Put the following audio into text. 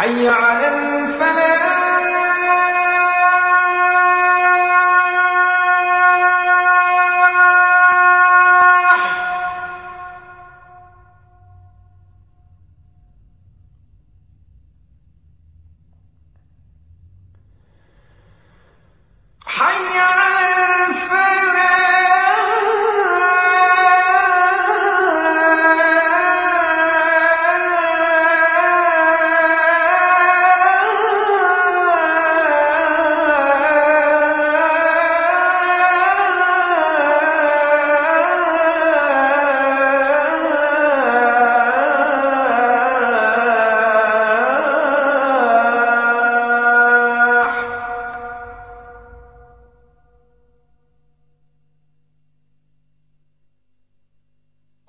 حي على